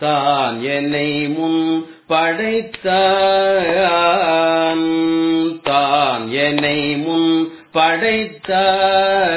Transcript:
தான் என்னை முன் படைத்தான் தான் என்னை முன் படைத்தான்